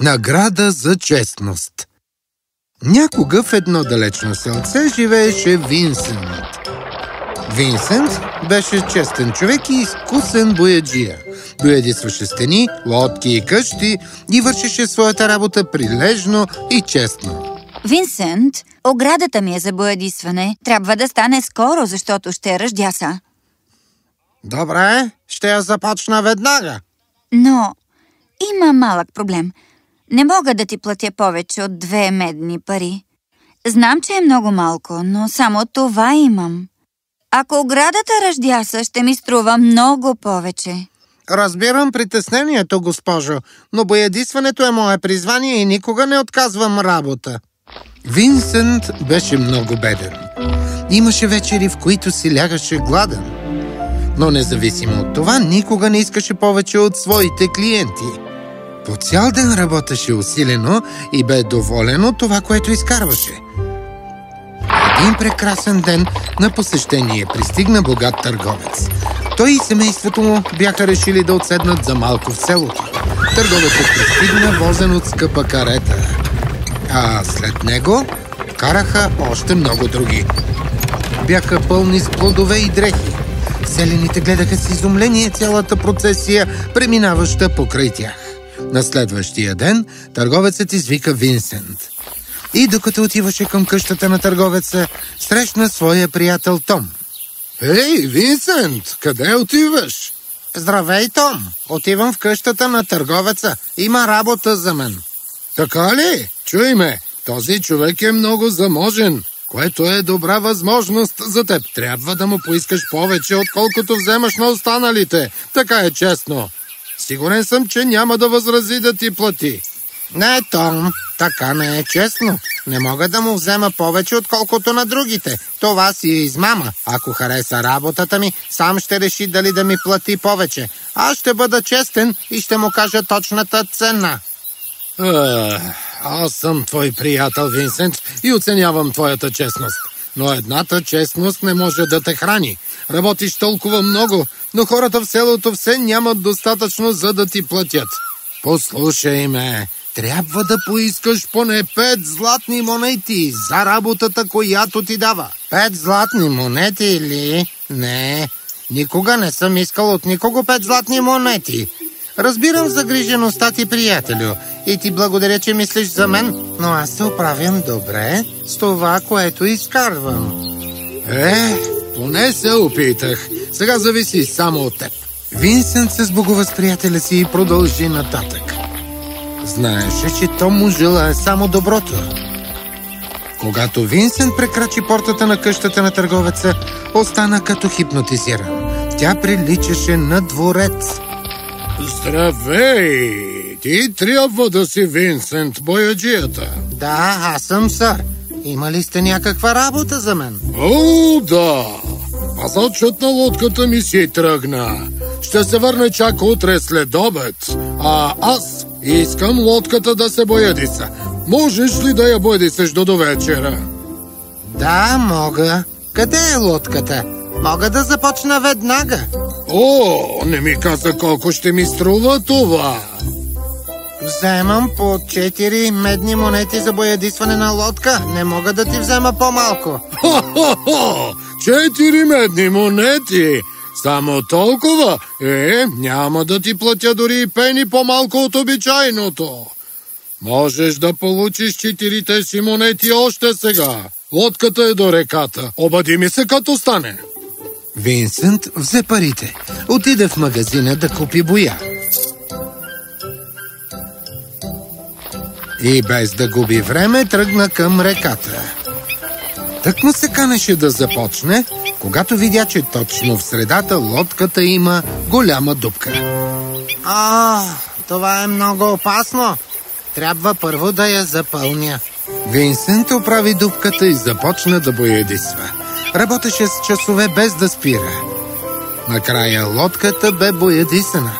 Награда за честност Някога в едно далечно селце живееше Винсент. Винсент беше честен човек и изкусен бояджия. Боядисваше стени, лодки и къщи и вършеше своята работа прилежно и честно. Винсент, оградата ми е за боядисване. Трябва да стане скоро, защото ще ръждяса. Добре, ще я започна веднага. Но има малък проблем. Не мога да ти платя повече от две медни пари. Знам, че е много малко, но само това имам. Ако оградата ръждяса, ще ми струва много повече. Разбирам притеснението, госпожо, но боядисването е мое призвание и никога не отказвам работа. Винсент беше много беден. Имаше вечери, в които си лягаше гладен. Но независимо от това, никога не искаше повече от своите клиенти. По цял ден работеше усилено и бе доволен от това, което изкарваше. Един прекрасен ден на посещение пристигна богат търговец. Той и семейството му бяха решили да отседнат за малко в селото. Търговецът пристигна возен от скъпа карета. А след него караха още много други. Бяха пълни с плодове и дрехи. Селените гледаха с изумление цялата процесия, преминаваща покрай тях. На следващия ден търговецът извика Винсент. И докато отиваше към къщата на търговеца, срещна своя приятел Том. Ей, Винсент, къде отиваш? Здравей, Том. Отивам в къщата на търговеца. Има работа за мен. Така ли? Чуй ме, този човек е много заможен, което е добра възможност за теб. Трябва да му поискаш повече, отколкото вземаш на останалите. Така е честно. Сигурен съм, че няма да възрази да ти плати. Не, Том, така не е честно. Не мога да му взема повече, отколкото на другите. Това си е измама. Ако хареса работата ми, сам ще реши дали да ми плати повече. Аз ще бъда честен и ще му кажа точната цена. Аз съм твой приятел, Винсент, и оценявам твоята честност. Но едната честност не може да те храни. Работиш толкова много, но хората в селото все нямат достатъчно, за да ти платят. Послушай ме, трябва да поискаш поне пет златни монети за работата, която ти дава. Пет златни монети или? Не, никога не съм искал от никого пет златни монети. Разбирам загрижеността ти, приятелю, и ти благодаря, че мислиш за мен, но аз се оправям добре с това, което изкарвам. Е, поне се опитах. Сега зависи само от теб. Винсент се сбогува с приятеля си и продължи нататък. Знаеше, че то му желае само доброто. Когато Винсент прекрачи портата на къщата на търговеца, остана като хипнотизиран. Тя приличаше на дворец. Здравей! Ти трябва да си Винсент, бояджията. Да, аз съм, сър. Има ли сте някаква работа за мен? О, да! Пазачът на лодката ми си тръгна. Ще се върне чак утре след обед. А аз искам лодката да се боядиса. Можеш ли да я боядисаш до довечера? Да, мога. Къде е лодката? Мога да започна веднага. О, не ми каза колко ще ми струва това. Вземам по четири медни монети за боядисване на лодка. Не мога да ти взема по-малко. Хо-хо-хо! Четири медни монети! Само толкова? Е, няма да ти платя дори и пени по-малко от обичайното. Можеш да получиш четирите си монети още сега. Лодката е до реката. Обади ми се като стане. Винсент взе парите. Отиде в магазина да купи боя. И без да губи време тръгна към реката. Так му се канеше да започне, когато видя, че точно в средата лодката има голяма дупка. А, това е много опасно. Трябва първо да я запълня. Винсент оправи дупката и започна да боядисва. Работеше с часове без да спира. Накрая лодката бе боядисана.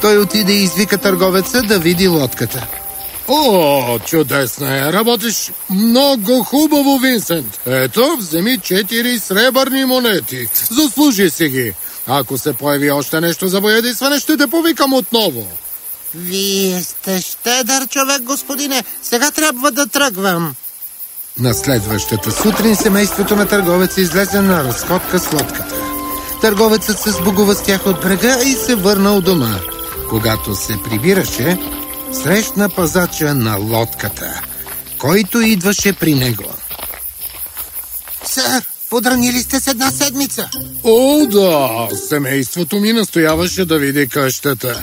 Той отиде и извика търговеца да види лодката. О, чудесна е! Работиш много хубаво, Винсент. Ето, вземи четири сребърни монети. Заслужи си ги. Ако се появи още нещо за боядисване, ще те повикам отново. Вие сте щедър човек, господине. Сега трябва да тръгвам. На следващата сутрин семейството на търговеца излезе на разходка с лодката. Търговецът се сбогува с тях от брега и се върнал дома. Когато се прибираше, срещна пазача на лодката, който идваше при него. Сър, подранили сте с една седмица. О, да! Семейството ми настояваше да види къщата.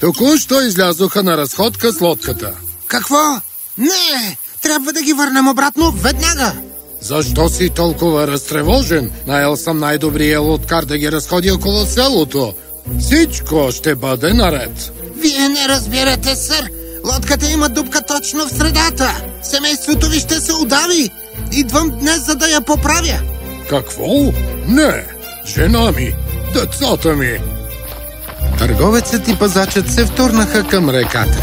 Току-що излязоха на разходка с лодката. Какво? Не! Трябва да ги върнем обратно веднага. Защо си толкова разтревожен? Наел съм най-добрия лодкар да ги разходи около селото. Всичко ще бъде наред. Вие не разбирате, сър. Лодката има дупка точно в средата. Семейството ви ще се удави. Идвам днес, за да я поправя. Какво? Не. Жена ми, децата ми. Търговецът и пазачът се втурнаха към реката.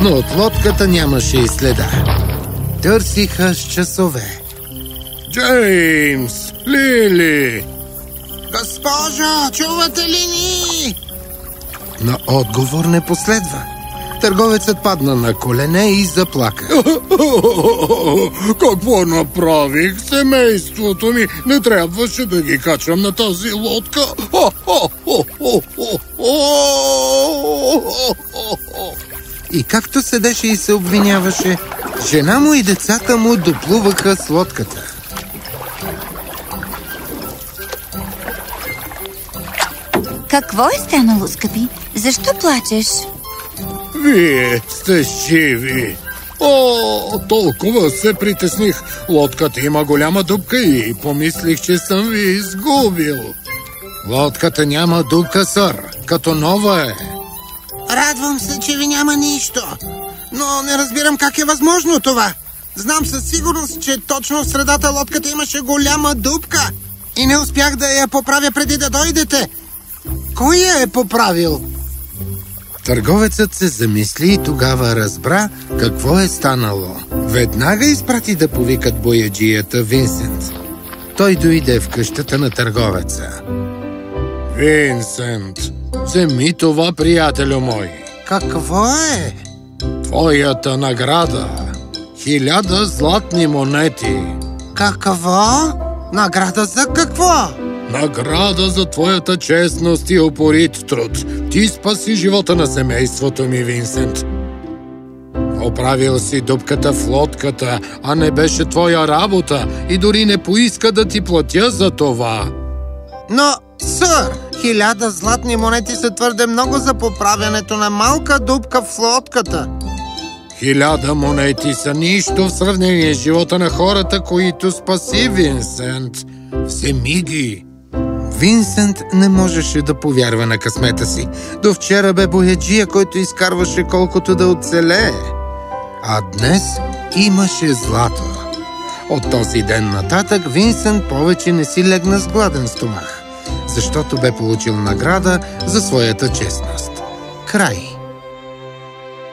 Но от лодката нямаше и следа. Търсиха с часове. Джеймс, Лили, Госпожо, чувате ли ни? Но отговор не последва. Търговецът падна на колене и заплака. Какво направих? Семейството ми не трябваше да ги качвам на тази лодка. И както седеше и се обвиняваше, жена му и децата му доплуваха с лодката. Какво е станало, скъпи? Защо плачеш? Вие сте живи. О, толкова се притесних. Лодката има голяма дупка и помислих, че съм ви изгубил. Лодката няма дупка, сър, като нова е. Радвам се, че ви няма нищо. Но не разбирам как е възможно това. Знам със сигурност, че точно в средата лодката имаше голяма дупка. И не успях да я поправя преди да дойдете. Кой я е поправил? Търговецът се замисли и тогава разбра какво е станало. Веднага изпрати да повикат бояджията Винсент. Той дойде в къщата на търговеца. Винсент, вземи това, приятелю мой. Какво е? Твоята награда. Хиляда златни монети. Какво? Награда за какво? Награда за твоята честност и упорит труд. Ти спаси живота на семейството ми, Винсент. Оправил си дупката в лодката, а не беше твоя работа и дори не поиска да ти платя за това. Но, сър, хиляда златни монети са твърде много за поправянето на малка дупка в лодката. Хиляда монети са нищо в сравнение с живота на хората, които спаси Винсент. Вземи ги. Винсент не можеше да повярва на късмета си. До вчера бе бояджия, който изкарваше колкото да оцелее. А днес имаше злато. От този ден нататък Винсент повече не си легна с гладен стомах, защото бе получил награда за своята честност. Край.